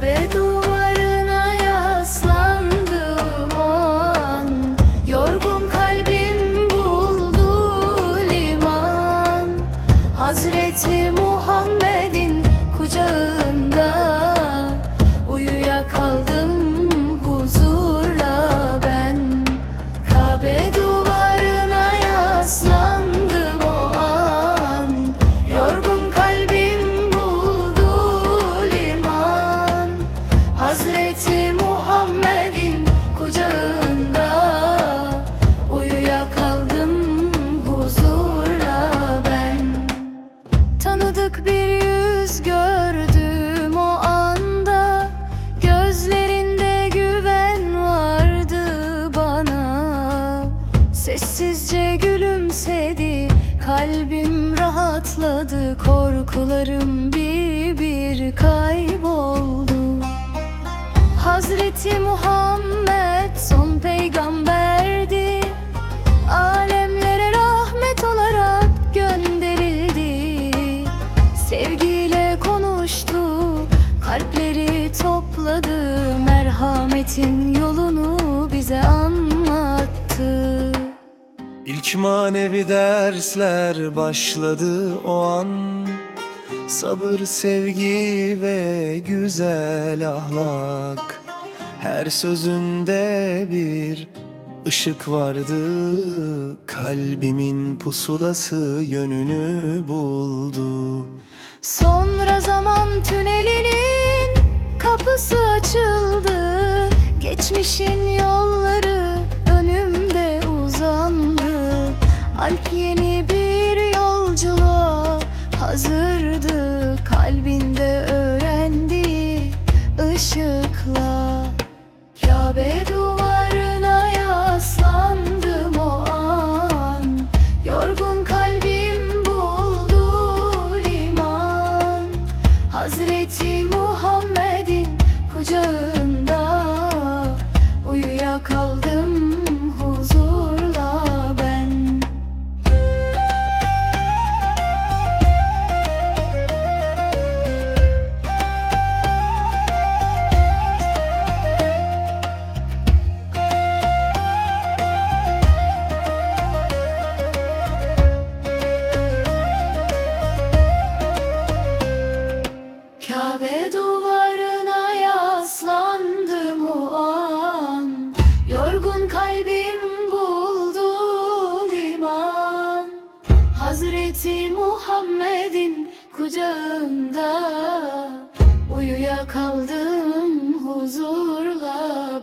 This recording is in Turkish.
Baby. Hazreti Muhammed'in kucağında Uyuyakaldım huzurla ben. Tanıdık bir yüz gördüm o anda Gözlerinde güven vardı bana. Sessizce gülümsedi Kalbim rahatladı Korkularım bir bir kayboldu Hazreti Muhammed son peygamberdi. Alemlere rahmet olarak gönderildi. Sevgiyle konuştu Kalpleri topladı Merhametin yolunu bize anlattı. İlk manevi dersler başladı o an. Sabır, sevgi ve güzel ahlak Her sözünde bir ışık vardı Kalbimin pusulası yönünü buldu. Sonra zaman tünelinin kapısı açıldı. Geçmişin yolları önümde uzandı. Alp yeni Hazreti Muhammed'in Hazreti Muhammed'in kucağında Uyuyakaldım huzurla